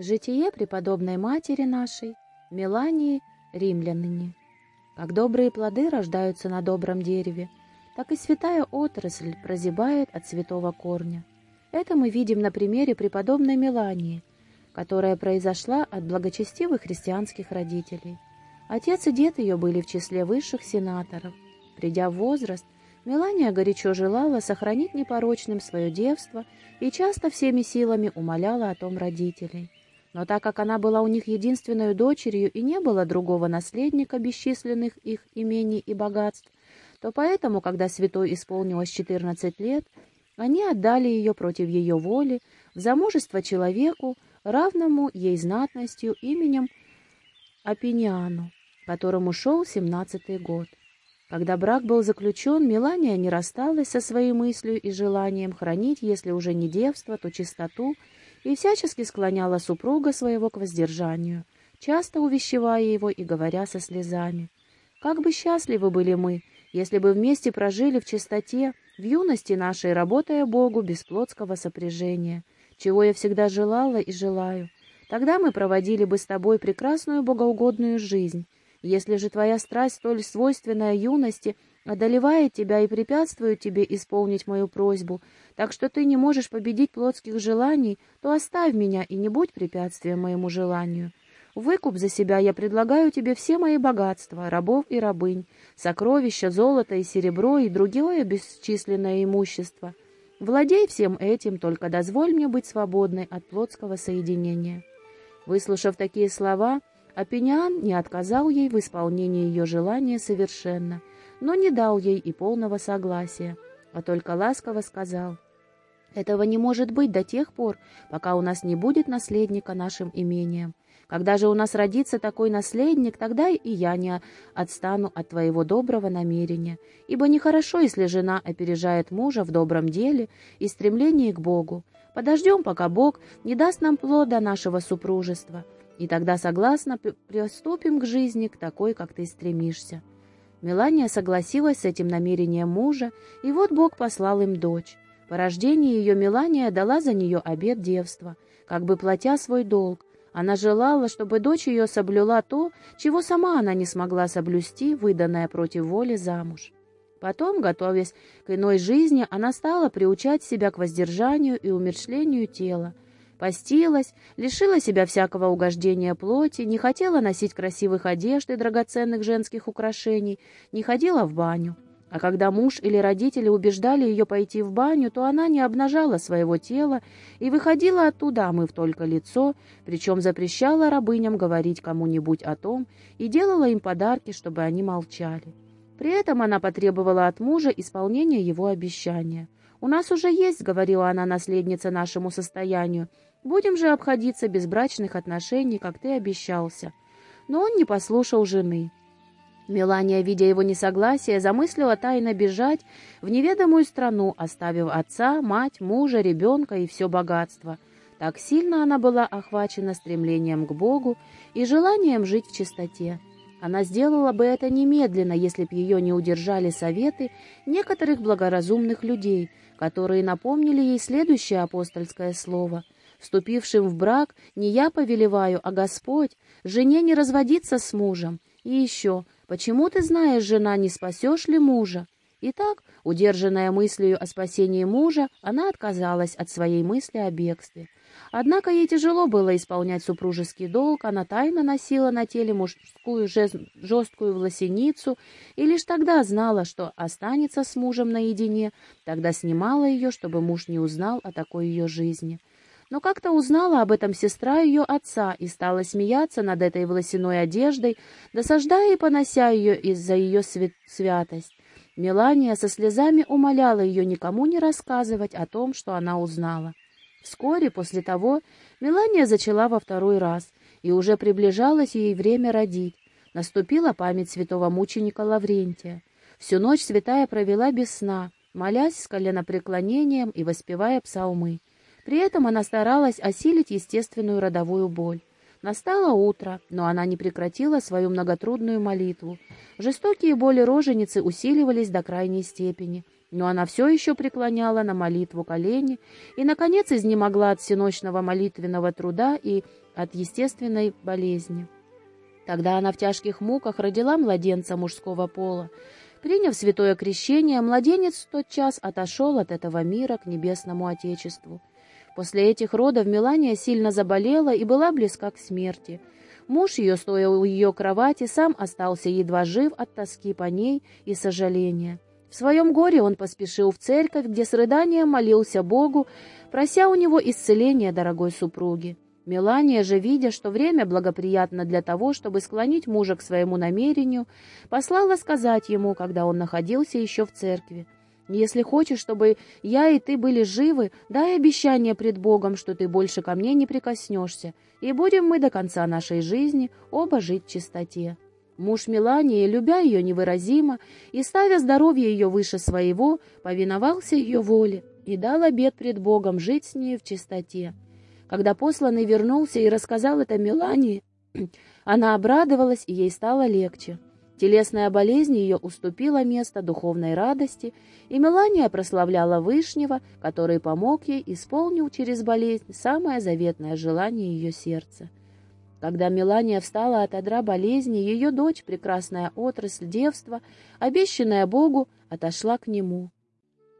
Житие преподобной матери нашей, Мелании Римлянине. Как добрые плоды рождаются на добром дереве, так и святая отрасль прозябает от святого корня. Это мы видим на примере преподобной Мелании, которая произошла от благочестивых христианских родителей. Отец и дед ее были в числе высших сенаторов. Придя в возраст, Мелания горячо желала сохранить непорочным свое девство и часто всеми силами умоляла о том родителей. Но так как она была у них единственной дочерью и не было другого наследника бесчисленных их имений и богатств, то поэтому, когда святой исполнилось 14 лет, они отдали ее против ее воли в замужество человеку, равному ей знатностью именем Апиниану, которому шел семнадцатый год. Когда брак был заключен, Мелания не рассталась со своей мыслью и желанием хранить, если уже не девство, то чистоту, и всячески склоняла супруга своего к воздержанию, часто увещевая его и говоря со слезами. «Как бы счастливы были мы, если бы вместе прожили в чистоте, в юности нашей, работая Богу без плотского сопряжения, чего я всегда желала и желаю. Тогда мы проводили бы с тобой прекрасную богоугодную жизнь. Если же твоя страсть, столь свойственная юности, одолевает тебя и препятствует тебе исполнить мою просьбу, так что ты не можешь победить плотских желаний, то оставь меня и не будь препятствием моему желанию. Выкуп за себя я предлагаю тебе все мои богатства, рабов и рабынь, сокровища, золото и серебро и другое бесчисленное имущество. Владей всем этим, только дозволь мне быть свободной от плотского соединения». Выслушав такие слова, Апиниан не отказал ей в исполнении ее желания совершенно, но не дал ей и полного согласия, а только ласково сказал, «Этого не может быть до тех пор, пока у нас не будет наследника нашим имением. Когда же у нас родится такой наследник, тогда и я не отстану от твоего доброго намерения, ибо нехорошо, если жена опережает мужа в добром деле и стремлении к Богу. Подождем, пока Бог не даст нам плода нашего супружества» и тогда согласно приступим к жизни, к такой, как ты стремишься». Мелания согласилась с этим намерением мужа, и вот Бог послал им дочь. По рождении ее Мелания дала за нее обет девства, как бы платя свой долг. Она желала, чтобы дочь ее соблюла то, чего сама она не смогла соблюсти, выданная против воли замуж. Потом, готовясь к иной жизни, она стала приучать себя к воздержанию и умершлению тела, Постилась, лишила себя всякого угождения плоти, не хотела носить красивых одежд и драгоценных женских украшений, не ходила в баню. А когда муж или родители убеждали ее пойти в баню, то она не обнажала своего тела и выходила оттуда, омыв только лицо, причем запрещала рабыням говорить кому-нибудь о том и делала им подарки, чтобы они молчали. При этом она потребовала от мужа исполнения его обещания. «У нас уже есть, — говорила она, наследница нашему состоянию, — Будем же обходиться без брачных отношений, как ты обещался. Но он не послушал жены. Мелания, видя его несогласие, замыслила тайно бежать в неведомую страну, оставив отца, мать, мужа, ребенка и все богатство. Так сильно она была охвачена стремлением к Богу и желанием жить в чистоте. Она сделала бы это немедленно, если б ее не удержали советы некоторых благоразумных людей, которые напомнили ей следующее апостольское слово — Вступившим в брак не я повелеваю, а Господь, жене не разводиться с мужем. И еще, почему ты знаешь, жена, не спасешь ли мужа? Итак, удержанная мыслью о спасении мужа, она отказалась от своей мысли о бегстве. Однако ей тяжело было исполнять супружеский долг, она тайно носила на теле мужскую жесткую власеницу и лишь тогда знала, что останется с мужем наедине, тогда снимала ее, чтобы муж не узнал о такой ее жизни. Но как-то узнала об этом сестра ее отца и стала смеяться над этой волосяной одеждой, досаждая и понося ее из-за ее святость. Мелания со слезами умоляла ее никому не рассказывать о том, что она узнала. Вскоре после того Мелания зачала во второй раз, и уже приближалось ей время родить. Наступила память святого мученика Лаврентия. Всю ночь святая провела без сна, молясь с коленопреклонением и воспевая псалмы. При этом она старалась осилить естественную родовую боль. Настало утро, но она не прекратила свою многотрудную молитву. Жестокие боли роженицы усиливались до крайней степени, но она все еще преклоняла на молитву колени и, наконец, изнемогла от всеночного молитвенного труда и от естественной болезни. Тогда она в тяжких муках родила младенца мужского пола. Приняв святое крещение, младенец в тот час отошел от этого мира к небесному Отечеству. После этих родов Мелания сильно заболела и была близка к смерти. Муж ее, стоя у ее кровати, сам остался едва жив от тоски по ней и сожаления. В своем горе он поспешил в церковь, где с рыданием молился Богу, прося у него исцеления дорогой супруги. Мелания же, видя, что время благоприятно для того, чтобы склонить мужа к своему намерению, послала сказать ему, когда он находился еще в церкви, «Если хочешь, чтобы я и ты были живы, дай обещание пред Богом, что ты больше ко мне не прикоснешься, и будем мы до конца нашей жизни оба жить в чистоте». Муж Мелании, любя ее невыразимо и ставя здоровье ее выше своего, повиновался ее воле и дал обет пред Богом жить с ней в чистоте. Когда посланный вернулся и рассказал это Мелании, она обрадовалась, и ей стало легче. Телесная болезнь ее уступила место духовной радости, и Мелания прославляла Вышнего, который помог ей, исполнил через болезнь самое заветное желание ее сердца. Когда Мелания встала от одра болезни, ее дочь, прекрасная отрасль девства, обещанная Богу, отошла к нему.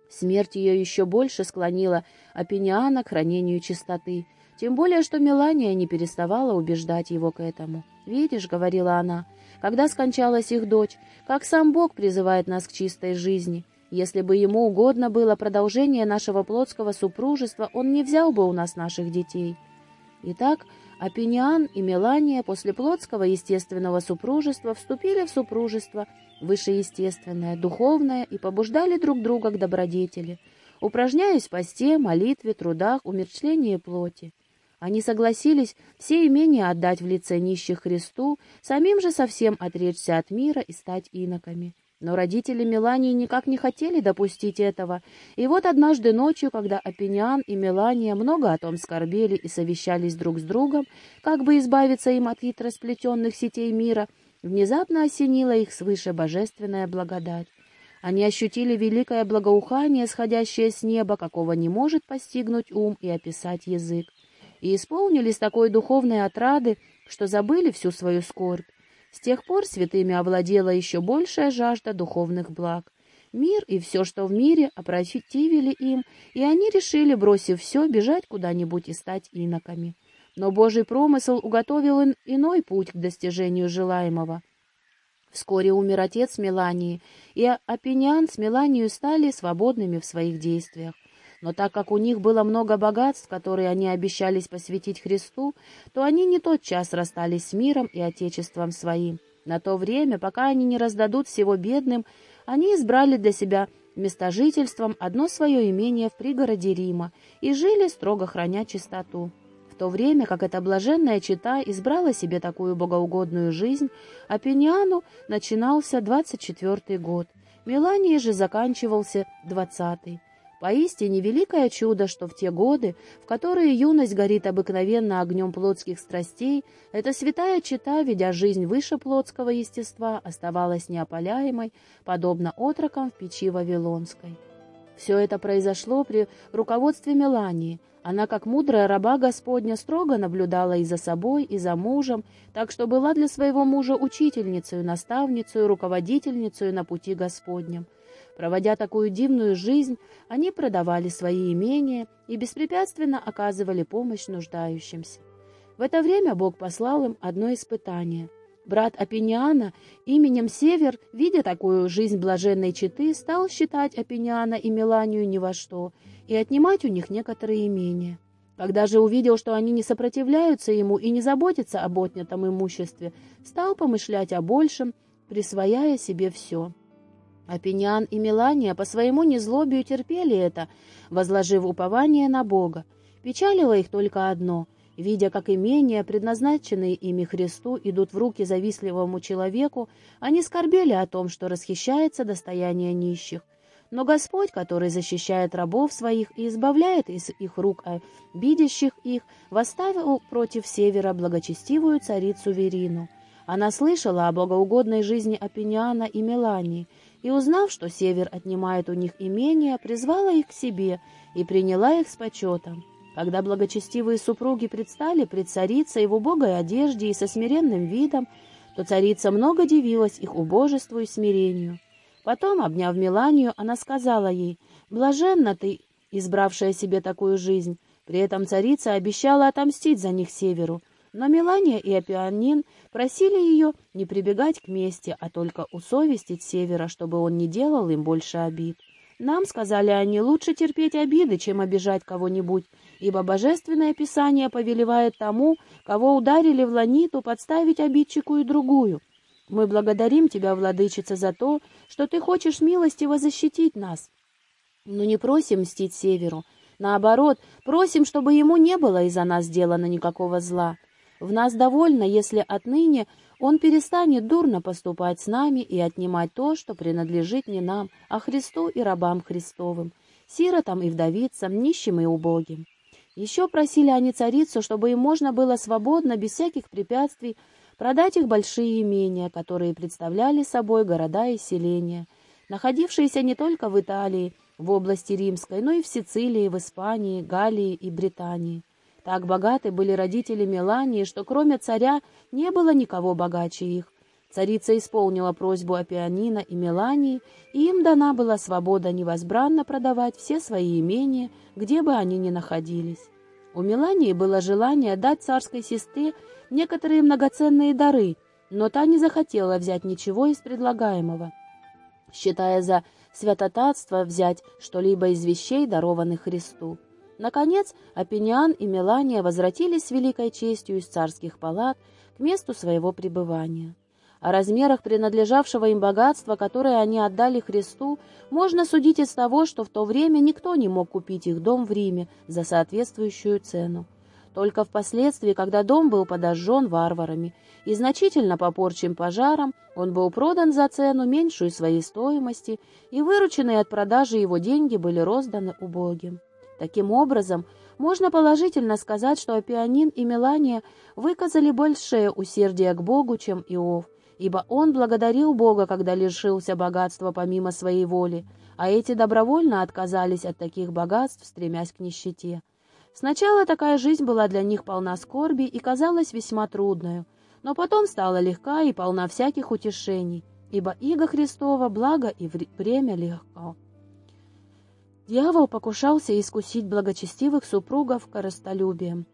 Смерть ее еще больше склонила Апениана к хранению чистоты, тем более, что Мелания не переставала убеждать его к этому. «Видишь», — говорила она, — «когда скончалась их дочь, как сам Бог призывает нас к чистой жизни. Если бы ему угодно было продолжение нашего плотского супружества, он не взял бы у нас наших детей». Итак, Апениан и Мелания после плотского естественного супружества вступили в супружество высшеестественное, духовное и побуждали друг друга к добродетели, упражняясь в посте, молитве, трудах, умерщвлении плоти. Они согласились все имения отдать в лице нищих Христу, самим же совсем отречься от мира и стать иноками. Но родители Мелании никак не хотели допустить этого, и вот однажды ночью, когда Апениан и Мелания много о том скорбели и совещались друг с другом, как бы избавиться им от хитросплетенных сетей мира, внезапно осенила их свыше божественная благодать. Они ощутили великое благоухание, сходящее с неба, какого не может постигнуть ум и описать язык и исполнились такой духовной отрады, что забыли всю свою скорбь. С тех пор святыми овладела еще большая жажда духовных благ. Мир и все, что в мире, опротивили им, и они решили, бросив все, бежать куда-нибудь и стать иноками. Но Божий промысел уготовил иной путь к достижению желаемого. Вскоре умер отец Мелании, и Апениан с Меланией стали свободными в своих действиях. Но так как у них было много богатств, которые они обещались посвятить Христу, то они не тот час расстались с миром и Отечеством своим. На то время, пока они не раздадут всего бедным, они избрали для себя местожительством одно свое имение в пригороде Рима и жили, строго храня чистоту. В то время, как эта блаженная чита избрала себе такую богоугодную жизнь, а Пениану начинался 24-й год, Мелании же заканчивался 20-й. Поистине великое чудо, что в те годы, в которые юность горит обыкновенно огнем плотских страстей, эта святая чита, ведя жизнь выше плотского естества, оставалась неопаляемой, подобно отрокам в печи Вавилонской. Все это произошло при руководстве Мелании. Она, как мудрая раба Господня, строго наблюдала и за собой, и за мужем, так что была для своего мужа учительницей, наставницей, руководительницей на пути Господнем. Проводя такую дивную жизнь, они продавали свои имения и беспрепятственно оказывали помощь нуждающимся. В это время Бог послал им одно испытание. Брат Апениана именем Север, видя такую жизнь блаженной читы, стал считать Апениана и Меланию ни во что и отнимать у них некоторые имения. Когда же увидел, что они не сопротивляются ему и не заботятся об отнятом имуществе, стал помышлять о большем, присвояя себе все. Апениан и Мелания по своему незлобию терпели это, возложив упование на Бога. Печалило их только одно — Видя, как имения, предназначенные ими Христу, идут в руки завистливому человеку, они скорбели о том, что расхищается достояние нищих. Но Господь, который защищает рабов своих и избавляет из их рук обидящих их, восставил против севера благочестивую царицу Верину. Она слышала о благоугодной жизни Апениана и Мелании, и, узнав, что север отнимает у них имение, призвала их к себе и приняла их с почетом. Когда благочестивые супруги предстали пред царицей в убогой одежде и со смиренным видом, то царица много дивилась их убожеству и смирению. Потом, обняв Меланию, она сказала ей, «Блаженна ты, избравшая себе такую жизнь». При этом царица обещала отомстить за них северу, но Мелания и Апианин просили ее не прибегать к мести, а только усовестить севера, чтобы он не делал им больше обид. Нам, сказали они, лучше терпеть обиды, чем обижать кого-нибудь, ибо божественное писание повелевает тому, кого ударили в ланиту, подставить обидчику и другую. Мы благодарим тебя, владычица, за то, что ты хочешь милостиво защитить нас. Но не просим мстить северу. Наоборот, просим, чтобы ему не было из-за нас сделано никакого зла. В нас довольно, если отныне он перестанет дурно поступать с нами и отнимать то, что принадлежит не нам, а Христу и рабам Христовым, сиротам и вдовицам, нищим и убогим. Еще просили они царицу, чтобы им можно было свободно, без всяких препятствий, продать их большие имения, которые представляли собой города и селения, находившиеся не только в Италии, в области Римской, но и в Сицилии, в Испании, Галлии и Британии. Так богаты были родители Мелании, что кроме царя не было никого богаче их. Царица исполнила просьбу Апианина и Мелании, и им дана была свобода невозбранно продавать все свои имения, где бы они ни находились. У Мелании было желание дать царской сестре некоторые многоценные дары, но та не захотела взять ничего из предлагаемого, считая за святотатство взять что-либо из вещей, дарованных Христу. Наконец, Апениан и Мелания возвратились с великой честью из царских палат к месту своего пребывания. О размерах принадлежавшего им богатства, которое они отдали Христу, можно судить из того, что в то время никто не мог купить их дом в Риме за соответствующую цену. Только впоследствии, когда дом был подожжен варварами и значительно попорчен пожаром, он был продан за цену, меньшую своей стоимости, и вырученные от продажи его деньги были розданы убогим. Таким образом, можно положительно сказать, что Апианин и Мелания выказали большее усердие к Богу, чем Иов, ибо он благодарил Бога, когда лишился богатства помимо своей воли, а эти добровольно отказались от таких богатств, стремясь к нищете. Сначала такая жизнь была для них полна скорби и казалась весьма трудной, но потом стала легка и полна всяких утешений, ибо иго Христова благо и время легко. Дьявол покушался искусить благочестивых супругов коростолюбием.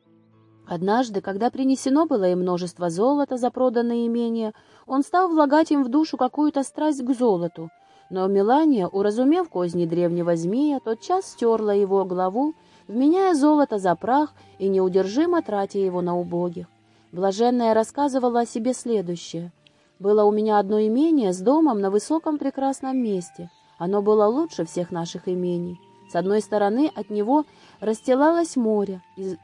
Однажды, когда принесено было им множество золота за проданное имение, он стал влагать им в душу какую-то страсть к золоту. Но Мелания, уразумев козни древнего змея, тотчас стерла его главу, вменяя золото за прах и неудержимо тратя его на убогих. Блаженная рассказывала о себе следующее. «Было у меня одно имение с домом на высоком прекрасном месте. Оно было лучше всех наших имений. С одной стороны от него расстилалось море, с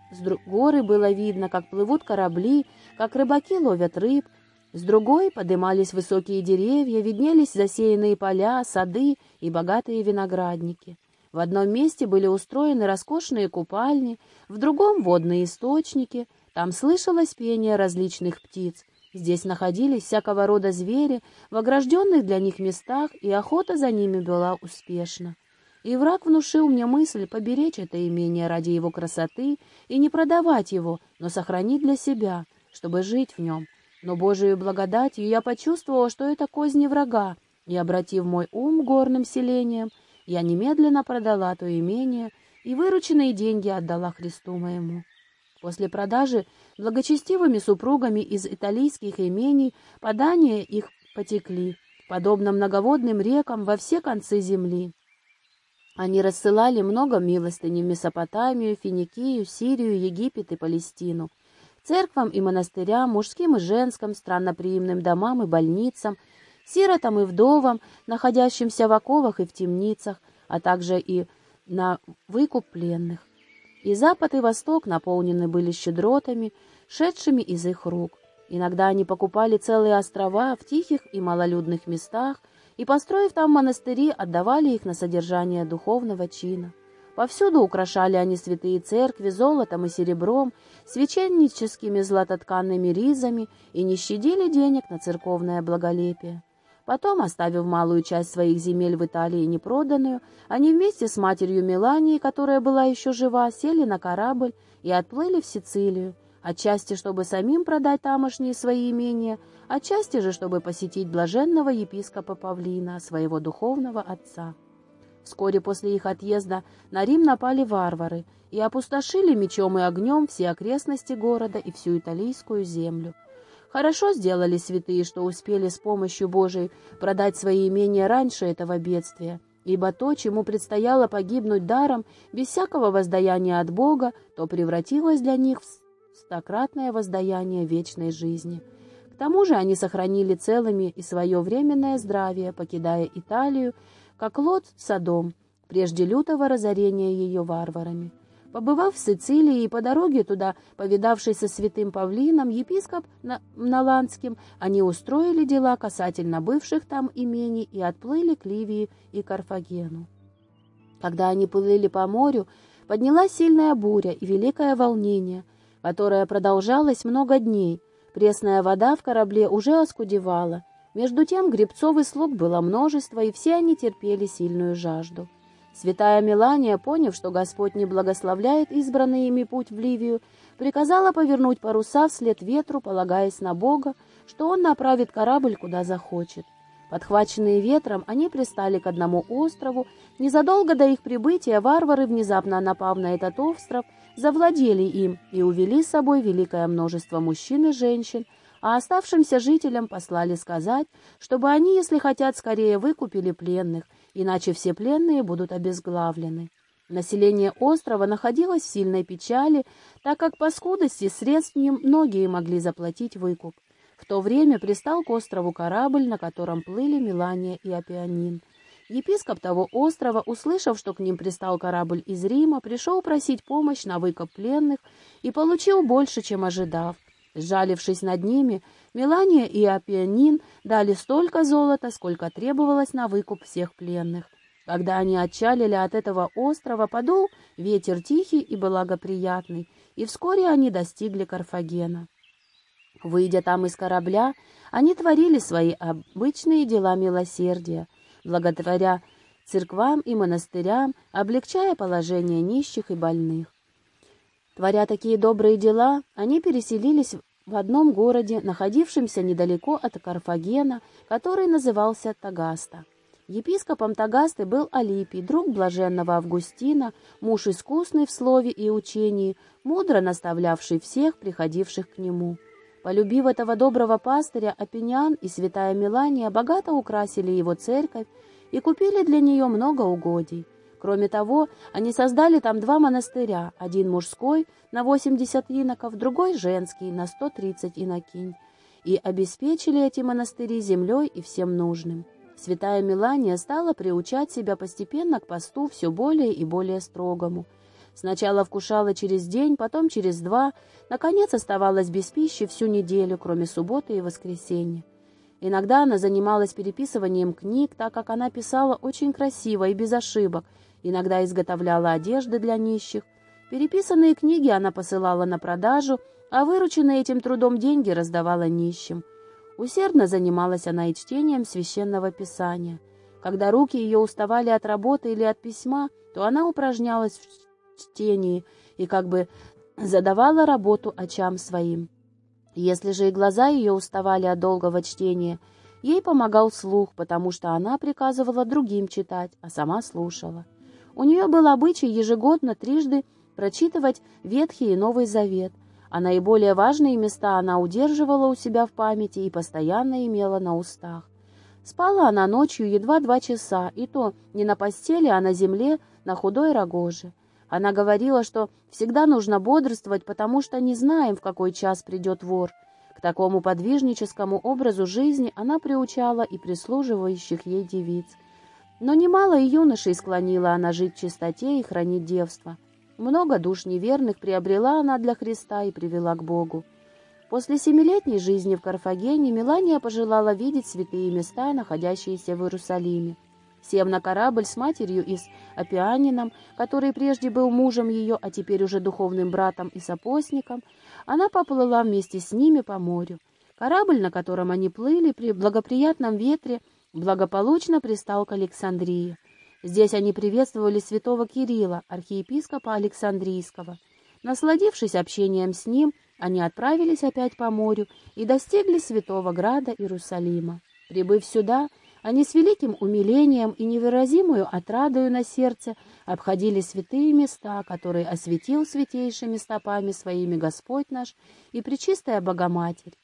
горы было видно, как плывут корабли, как рыбаки ловят рыб. С другой подымались высокие деревья, виднелись засеянные поля, сады и богатые виноградники. В одном месте были устроены роскошные купальни, в другом — водные источники. Там слышалось пение различных птиц. Здесь находились всякого рода звери в огражденных для них местах, и охота за ними была успешна. И враг внушил мне мысль поберечь это имение ради его красоты и не продавать его, но сохранить для себя, чтобы жить в нем. Но Божию благодатью я почувствовала, что это козни врага, и, обратив мой ум горным селением, я немедленно продала то имение и вырученные деньги отдала Христу моему. После продажи благочестивыми супругами из италийских имений подания их потекли, подобно многоводным рекам во все концы земли. Они рассылали много милостыней в Месопотамию, Финикию, Сирию, Египет и Палестину, церквам и монастырям, мужским и женским, странноприимным домам и больницам, сиротам и вдовам, находящимся в оковах и в темницах, а также и на выкуп пленных. И запад, и восток наполнены были щедротами, шедшими из их рук. Иногда они покупали целые острова в тихих и малолюдных местах, и, построив там монастыри, отдавали их на содержание духовного чина. Повсюду украшали они святые церкви золотом и серебром, священническими златотканными ризами и не щадили денег на церковное благолепие. Потом, оставив малую часть своих земель в Италии непроданную, они вместе с матерью Меланией, которая была еще жива, сели на корабль и отплыли в Сицилию, отчасти, чтобы самим продать тамошние свои имения, отчасти же, чтобы посетить блаженного епископа Павлина, своего духовного отца. Вскоре после их отъезда на Рим напали варвары и опустошили мечом и огнем все окрестности города и всю италийскую землю. Хорошо сделали святые, что успели с помощью Божией продать свои имения раньше этого бедствия, ибо то, чему предстояло погибнуть даром, без всякого воздаяния от Бога, то превратилось для них в стократное воздаяние вечной жизни. К тому же они сохранили целыми и свое временное здравие, покидая Италию, как лот Содом, прежде лютого разорения ее варварами. Побывав в Сицилии и по дороге туда, повидавшись со святым Павлином, епископ Наландским, они устроили дела касательно бывших там имений и отплыли к Ливии и Карфагену. Когда они плыли по морю, поднялась сильная буря и великое волнение, которое продолжалось много дней. Пресная вода в корабле уже оскудевала. Между тем гребцов и слуг было множество, и все они терпели сильную жажду. Святая Мелания, поняв, что Господь не благословляет избранный ими путь в Ливию, приказала повернуть паруса вслед ветру, полагаясь на Бога, что он направит корабль, куда захочет. Подхваченные ветром, они пристали к одному острову. Незадолго до их прибытия варвары, внезапно напав на этот остров, завладели им и увели с собой великое множество мужчин и женщин, а оставшимся жителям послали сказать, чтобы они, если хотят, скорее выкупили пленных – иначе все пленные будут обезглавлены. Население острова находилось в сильной печали, так как по скудости средств многие могли заплатить выкуп. В то время пристал к острову корабль, на котором плыли Милания и Апианин. Епископ того острова, услышав, что к ним пристал корабль из Рима, пришел просить помощь на выкуп пленных и получил больше, чем ожидав. Сжалившись над ними, Мелания и Апианин дали столько золота, сколько требовалось на выкуп всех пленных. Когда они отчалили от этого острова, подул ветер тихий и благоприятный, и вскоре они достигли Карфагена. Выйдя там из корабля, они творили свои обычные дела милосердия, благодаря церквам и монастырям, облегчая положение нищих и больных. Творя такие добрые дела, они переселились в одном городе, находившемся недалеко от Карфагена, который назывался Тагаста. Епископом Тагасты был Алипий, друг блаженного Августина, муж искусный в слове и учении, мудро наставлявший всех, приходивших к нему. Полюбив этого доброго пастыря, Апинян и святая Милания богато украсили его церковь и купили для нее много угодий. Кроме того, они создали там два монастыря, один мужской на 80 иноков, другой женский на 130 инокинь, и обеспечили эти монастыри землей и всем нужным. Святая Милания стала приучать себя постепенно к посту все более и более строгому. Сначала вкушала через день, потом через два, наконец оставалась без пищи всю неделю, кроме субботы и воскресенья. Иногда она занималась переписыванием книг, так как она писала очень красиво и без ошибок, иногда изготовляла одежды для нищих. Переписанные книги она посылала на продажу, а вырученные этим трудом деньги раздавала нищим. Усердно занималась она и чтением священного писания. Когда руки ее уставали от работы или от письма, то она упражнялась в чтении и как бы задавала работу очам своим. Если же и глаза ее уставали от долгого чтения, ей помогал слух, потому что она приказывала другим читать, а сама слушала. У нее был обычай ежегодно трижды прочитывать Ветхий и Новый Завет, а наиболее важные места она удерживала у себя в памяти и постоянно имела на устах. Спала она ночью едва два часа, и то не на постели, а на земле, на худой рогоже. Она говорила, что всегда нужно бодрствовать, потому что не знаем, в какой час придет вор. К такому подвижническому образу жизни она приучала и прислуживающих ей девиц. Но немало и юношей склонила она жить в чистоте и хранить девство. Много душ неверных приобрела она для Христа и привела к Богу. После семилетней жизни в Карфагене Мелания пожелала видеть святые места, находящиеся в Иерусалиме. Сев на корабль с матерью и с Апианином, который прежде был мужем ее, а теперь уже духовным братом и сопостником, она поплыла вместе с ними по морю. Корабль, на котором они плыли при благоприятном ветре, благополучно пристал к Александрии. Здесь они приветствовали святого Кирилла, архиепископа Александрийского. Насладившись общением с ним, они отправились опять по морю и достигли святого града Иерусалима. Прибыв сюда, они с великим умилением и невыразимую отрадою на сердце обходили святые места, которые осветил святейшими стопами своими Господь наш и Пречистая Богоматерь.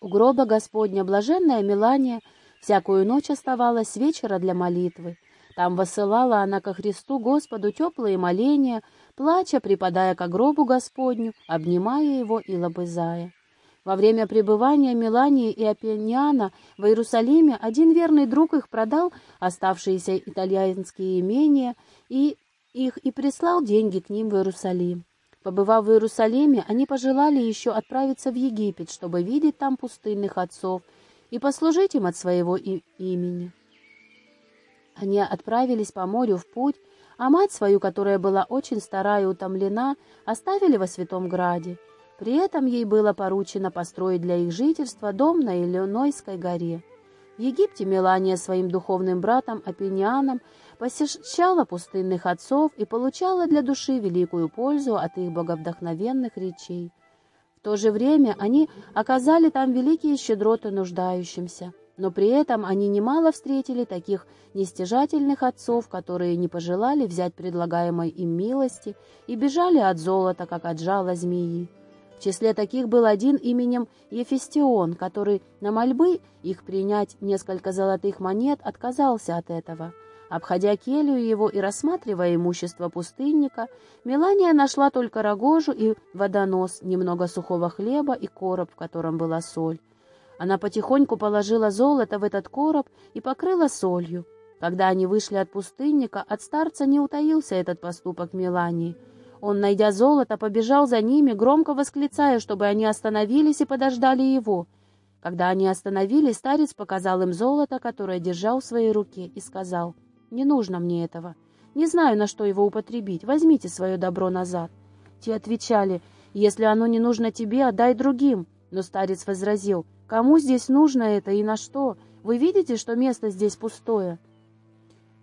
У гроба Господня блаженная Мелания всякую ночь оставалась вечера для молитвы. Там высылала она ко Христу Господу теплые моления, плача, припадая к гробу Господню, обнимая его и лобызая. Во время пребывания Мелании и Апеньяна в Иерусалиме один верный друг их продал оставшиеся итальянские имения и их и прислал деньги к ним в Иерусалим. Побывав в Иерусалиме, они пожелали еще отправиться в Египет, чтобы видеть там пустынных отцов и послужить им от своего имени. Они отправились по морю в путь, а мать свою, которая была очень стара и утомлена, оставили во Святом Граде. При этом ей было поручено построить для их жительства дом на Иллинойской горе. В Египте Мелания своим духовным братом Апинианом посещала пустынных отцов и получала для души великую пользу от их боговдохновенных речей. То же время они оказали там великие щедроты нуждающимся, но при этом они немало встретили таких нестяжательных отцов, которые не пожелали взять предлагаемой им милости и бежали от золота, как от жала змеи. В числе таких был один именем Ефестион, который на мольбы их принять несколько золотых монет отказался от этого. Обходя келью его и рассматривая имущество пустынника, Мелания нашла только рогожу и водонос, немного сухого хлеба и короб, в котором была соль. Она потихоньку положила золото в этот короб и покрыла солью. Когда они вышли от пустынника, от старца не утаился этот поступок Мелании — он, найдя золото, побежал за ними, громко восклицая, чтобы они остановились и подождали его. Когда они остановились, старец показал им золото, которое держал в своей руке, и сказал, «Не нужно мне этого. Не знаю, на что его употребить. Возьмите свое добро назад». Те отвечали, «Если оно не нужно тебе, отдай другим». Но старец возразил, «Кому здесь нужно это и на что? Вы видите, что место здесь пустое?»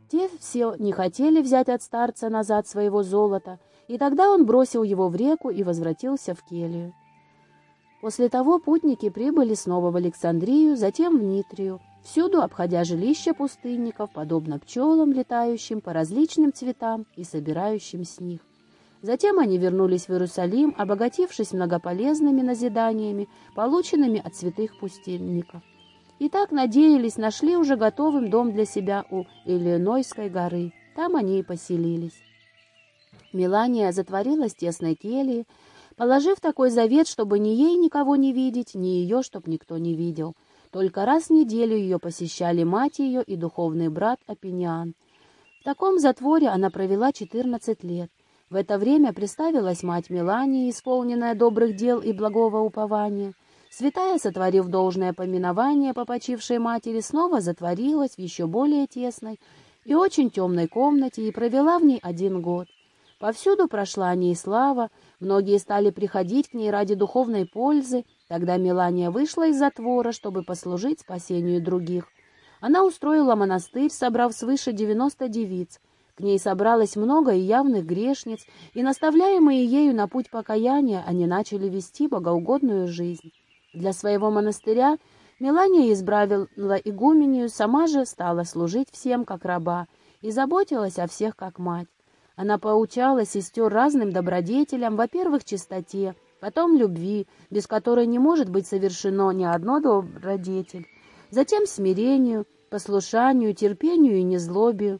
Те все не хотели взять от старца назад своего золота, и тогда он бросил его в реку и возвратился в келью. После того путники прибыли снова в Александрию, затем в Нитрию, всюду обходя жилища пустынников, подобно пчелам, летающим по различным цветам и собирающим с них. Затем они вернулись в Иерусалим, обогатившись многополезными назиданиями, полученными от святых пустынников. И так надеялись, нашли уже готовым дом для себя у Иллинойской горы. Там они и поселились. Мелания затворилась в тесной келье, положив такой завет, чтобы ни ей никого не видеть, ни ее, чтоб никто не видел. Только раз в неделю ее посещали мать ее и духовный брат Апиниан. В таком затворе она провела 14 лет. В это время представилась мать Мелании, исполненная добрых дел и благого упования. Святая, сотворив должное поминование по матери, снова затворилась в еще более тесной и очень темной комнате и провела в ней один год. Повсюду прошла о ней слава, многие стали приходить к ней ради духовной пользы. Тогда Мелания вышла из затвора, чтобы послужить спасению других. Она устроила монастырь, собрав свыше 90 девиц. К ней собралось много и явных грешниц, и, наставляемые ею на путь покаяния, они начали вести богоугодную жизнь. Для своего монастыря Мелания избравила игумению, сама же стала служить всем как раба и заботилась о всех как мать. Она поучала сестер разным добродетелям, во-первых, чистоте, потом любви, без которой не может быть совершено ни одно добродетель, затем смирению, послушанию, терпению и незлобию.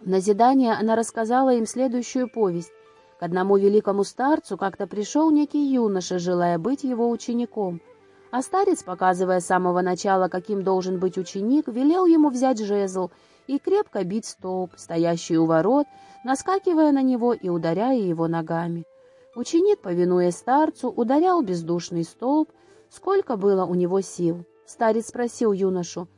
В назидание она рассказала им следующую повесть. К одному великому старцу как-то пришел некий юноша, желая быть его учеником. А старец, показывая с самого начала, каким должен быть ученик, велел ему взять жезл и крепко бить столб, стоящий у ворот, наскакивая на него и ударяя его ногами. Ученик, повинуясь старцу, ударял бездушный столб, сколько было у него сил. Старец спросил юношу,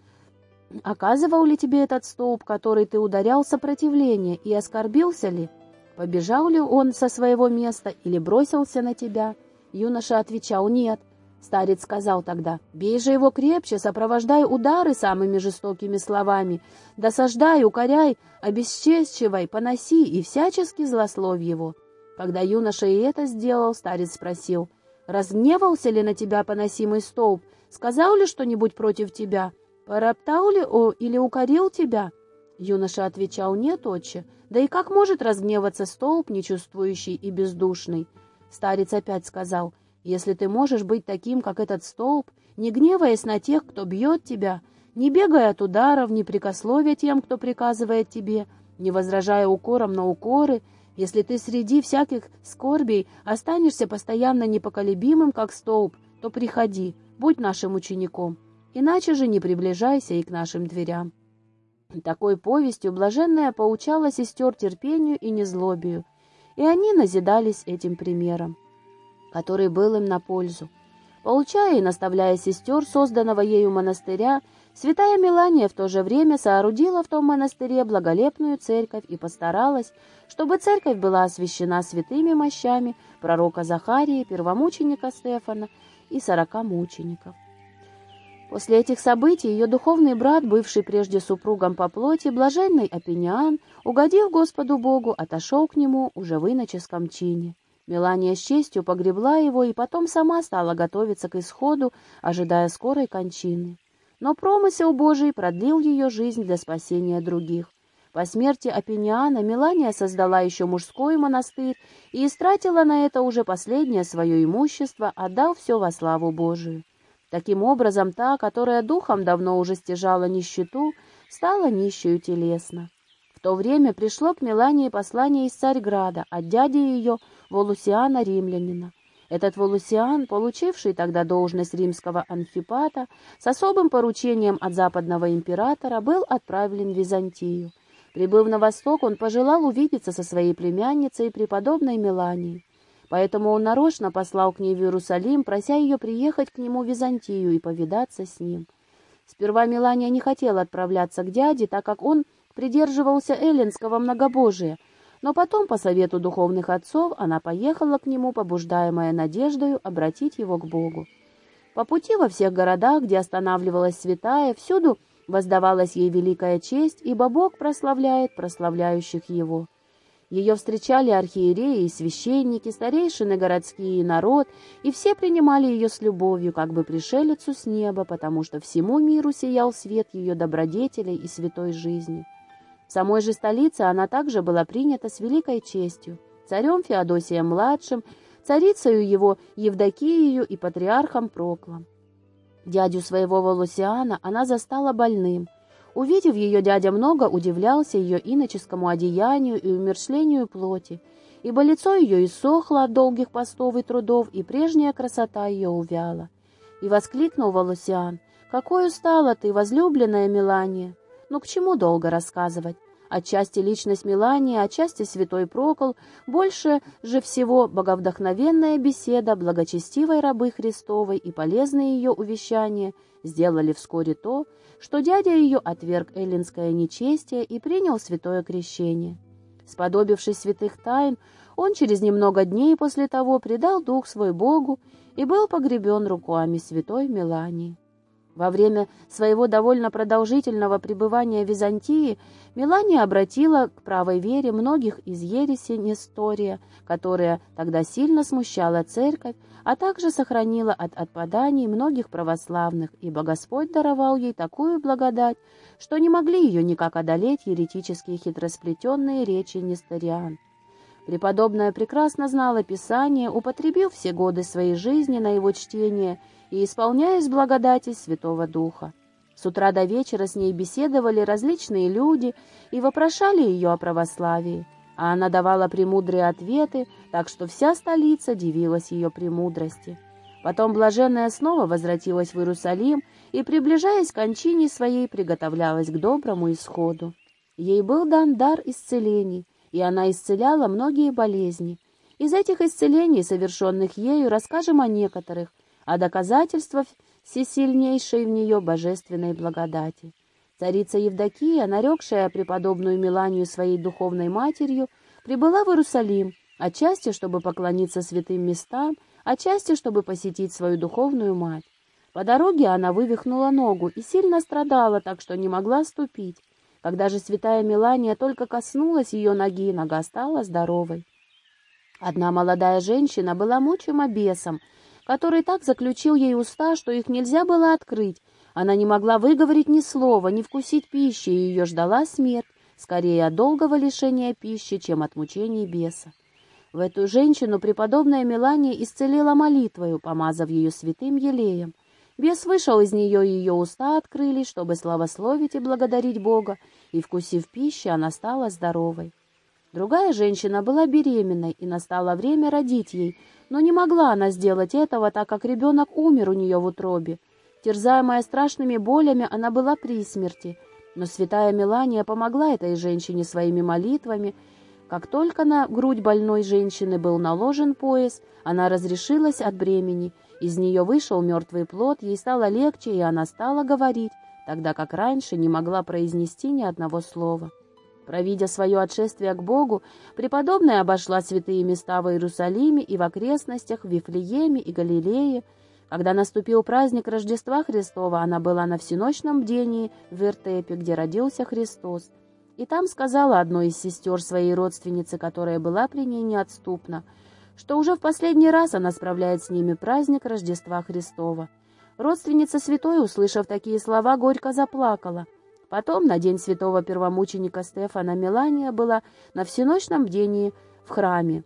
«Оказывал ли тебе этот столб, который ты ударял, сопротивление, и оскорбился ли? Побежал ли он со своего места или бросился на тебя?» Юноша отвечал, «Нет». Старец сказал тогда, «Бей же его крепче, сопровождай удары самыми жестокими словами, досаждай, укоряй, обесчещивай, поноси и всячески злословь его». Когда юноша и это сделал, старец спросил, «Разгневался ли на тебя поносимый столб? Сказал ли что-нибудь против тебя? Пороптал ли о, или укорил тебя?» Юноша отвечал, «Нет, отче, да и как может разгневаться столб, нечувствующий и бездушный?» Старец опять сказал, «Если ты можешь быть таким, как этот столб, не гневаясь на тех, кто бьет тебя, не бегая от ударов, не прикословя тем, кто приказывает тебе, не возражая укором на укоры, если ты среди всяких скорбей останешься постоянно непоколебимым, как столб, то приходи, будь нашим учеником, иначе же не приближайся и к нашим дверям». Такой повестью блаженная поучала сестер терпению и незлобию, и они назидались этим примером, который был им на пользу. Получая и наставляя сестер созданного ею монастыря, святая Мелания в то же время соорудила в том монастыре благолепную церковь и постаралась, чтобы церковь была освящена святыми мощами пророка Захарии, первомученика Стефана и сорока мучеников. После этих событий ее духовный брат, бывший прежде супругом по плоти, блаженный Апениан, угодив Господу Богу, отошел к нему уже в иноческом чине. Мелания с честью погребла его и потом сама стала готовиться к исходу, ожидая скорой кончины. Но промысел Божий продлил ее жизнь для спасения других. По смерти Апениана Мелания создала еще мужской монастырь и истратила на это уже последнее свое имущество, отдав все во славу Божию. Таким образом, та, которая духом давно уже стяжала нищету, стала нищею телесно. В то время пришло к Мелании послание из Царьграда от дяди ее, Волусиана Римлянина. Этот Волусиан, получивший тогда должность римского анфипата, с особым поручением от западного императора был отправлен в Византию. Прибыв на восток, он пожелал увидеться со своей племянницей, преподобной Меланией. Поэтому он нарочно послал к ней в Иерусалим, прося ее приехать к нему в Византию и повидаться с ним. Сперва Мелания не хотела отправляться к дяде, так как он придерживался эллинского многобожия, но потом, по совету духовных отцов, она поехала к нему, побуждаемая надеждою обратить его к Богу. По пути во всех городах, где останавливалась святая, всюду воздавалась ей великая честь, ибо Бог прославляет прославляющих его. Ее встречали архиереи и священники, старейшины городские и народ, и все принимали ее с любовью, как бы пришелицу с неба, потому что всему миру сиял свет ее добродетелей и святой жизни. В самой же столице она также была принята с великой честью, царем Феодосием-младшим, царицею его Евдокиею и патриархом Проклом. Дядю своего Волосиана она застала больным – Увидев ее, дядя много удивлялся ее иноческому одеянию и умершлению плоти, ибо лицо ее иссохло от долгих постов и трудов, и прежняя красота ее увяла. И воскликнул Волосиан, «Какой устала ты, возлюбленная Мелания! Ну к чему долго рассказывать? Отчасти личность Мелании, отчасти святой Прокол, больше же всего боговдохновенная беседа благочестивой рабы Христовой и полезные ее увещания сделали вскоре то, что дядя ее отверг эллинское нечестие и принял святое крещение. Сподобившись святых тайн, он через немного дней после того предал дух свой Богу и был погребен руками святой Мелании. Во время своего довольно продолжительного пребывания в Византии Мелания обратила к правой вере многих из ереси Нестория, которая тогда сильно смущала церковь, а также сохранила от отпаданий многих православных, ибо Господь даровал ей такую благодать, что не могли ее никак одолеть еретические хитросплетенные речи Несториан. Преподобная прекрасно знала Писание, употребив все годы своей жизни на его чтение – и исполняясь благодати Святого Духа. С утра до вечера с ней беседовали различные люди и вопрошали ее о православии, а она давала премудрые ответы, так что вся столица дивилась ее премудрости. Потом блаженная снова возвратилась в Иерусалим и, приближаясь к кончине своей, приготовлялась к доброму исходу. Ей был дан дар исцелений, и она исцеляла многие болезни. Из этих исцелений, совершенных ею, расскажем о некоторых, а доказательство всесильнейшей в нее божественной благодати. Царица Евдокия, нарекшая преподобную Миланию своей духовной матерью, прибыла в Иерусалим, отчасти, чтобы поклониться святым местам, отчасти, чтобы посетить свою духовную мать. По дороге она вывихнула ногу и сильно страдала, так что не могла ступить. Когда же святая Мелания только коснулась ее ноги, нога стала здоровой. Одна молодая женщина была мучима бесом, который так заключил ей уста, что их нельзя было открыть. Она не могла выговорить ни слова, ни вкусить пищи, и ее ждала смерть, скорее от долгого лишения пищи, чем от мучений беса. В эту женщину преподобная Мелания исцелила молитвою, помазав ее святым елеем. Бес вышел из нее, и ее уста открылись, чтобы славословить и благодарить Бога, и, вкусив пищи, она стала здоровой. Другая женщина была беременной, и настало время родить ей, но не могла она сделать этого, так как ребенок умер у нее в утробе. Терзаемая страшными болями, она была при смерти, но святая Мелания помогла этой женщине своими молитвами. Как только на грудь больной женщины был наложен пояс, она разрешилась от бремени. Из нее вышел мертвый плод, ей стало легче, и она стала говорить, тогда как раньше не могла произнести ни одного слова. Провидя свое отшествие к Богу, преподобная обошла святые места в Иерусалиме и в окрестностях, в Вифлееме и Галилее, когда наступил праздник Рождества Христова, она была на всеночном бдении в Вертепе, где родился Христос. И там сказала одной из сестер своей родственницы, которая была при ней неотступна, что уже в последний раз она справляет с ними праздник Рождества Христова. Родственница святой, услышав такие слова, горько заплакала. Потом, на день святого первомученика Стефана, Мелания была на всеночном бдении в храме,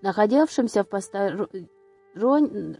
находившемся в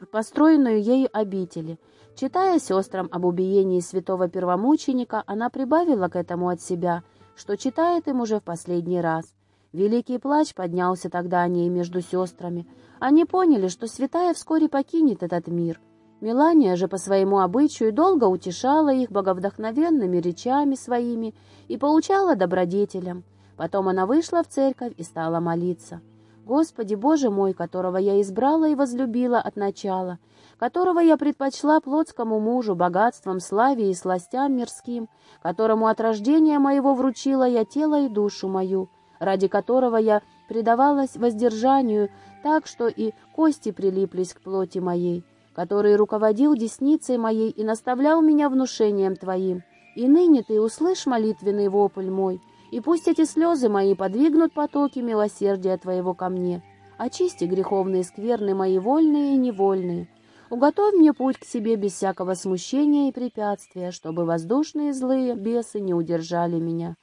построенную ею обители. Читая сестрам об убиении святого первомученика, она прибавила к этому от себя, что читает им уже в последний раз. Великий плач поднялся тогда о ней между сестрами. Они поняли, что святая вскоре покинет этот мир. Мелания же по своему обычаю долго утешала их боговдохновенными речами своими и получала добродетелям. Потом она вышла в церковь и стала молиться. Господи, Боже мой, которого я избрала и возлюбила от начала, которого я предпочла плотскому мужу, богатством, славе и сластям мирским, которому от рождения моего вручила я тело и душу мою, ради которого я предавалась воздержанию так, что и кости прилиплись к плоти моей, который руководил десницей моей и наставлял меня внушением Твоим. И ныне Ты услышь молитвенный вопль мой, и пусть эти слезы мои подвигнут потоки милосердия Твоего ко мне. Очисти греховные скверны мои вольные и невольные. Уготовь мне путь к себе без всякого смущения и препятствия, чтобы воздушные злые бесы не удержали меня.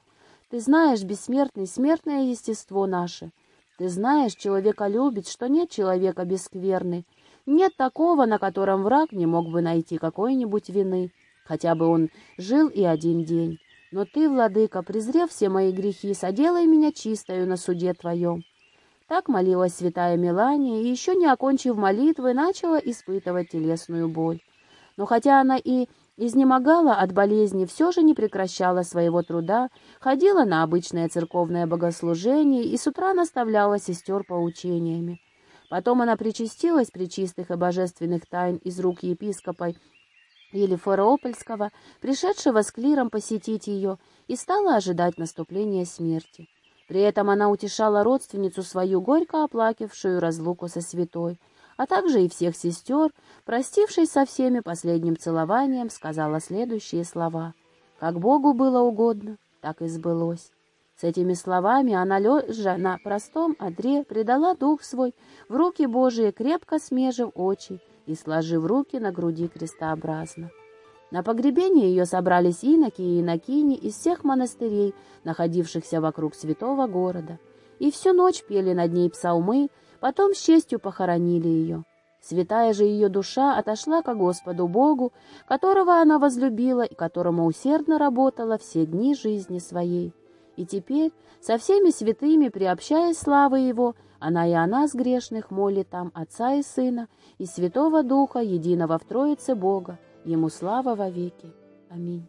Ты знаешь, бессмертный, смертное естество наше. Ты знаешь, человека любит, что нет человека бескверный. Нет такого, на котором враг не мог бы найти какой-нибудь вины, хотя бы он жил и один день. Но ты, владыка, презрев все мои грехи, соделай меня чистою на суде твоем. Так молилась святая Мелания, и еще не окончив молитвы, начала испытывать телесную боль. Но хотя она и изнемогала от болезни, все же не прекращала своего труда, ходила на обычное церковное богослужение и с утра наставляла сестер поучениями. Потом она причастилась при чистых и божественных тайн из рук епископа или Фараопольского, пришедшего с клиром посетить ее, и стала ожидать наступления смерти. При этом она утешала родственницу свою, горько оплакившую разлуку со святой, а также и всех сестер, простившись со всеми последним целованием, сказала следующие слова. «Как Богу было угодно, так и сбылось». С этими словами она, лежа на простом одре, предала дух свой в руки Божии, крепко смежив очи, и сложив руки на груди крестообразно. На погребение ее собрались иноки и инокини из всех монастырей, находившихся вокруг святого города, и всю ночь пели над ней псалмы, потом с честью похоронили ее. Святая же ее душа отошла ко Господу Богу, которого она возлюбила и которому усердно работала все дни жизни своей. И теперь, со всеми святыми приобщая славы Его, она и о нас, грешных, молит там Отца и Сына и Святого Духа, единого в Троице Бога. Ему слава во веки. Аминь.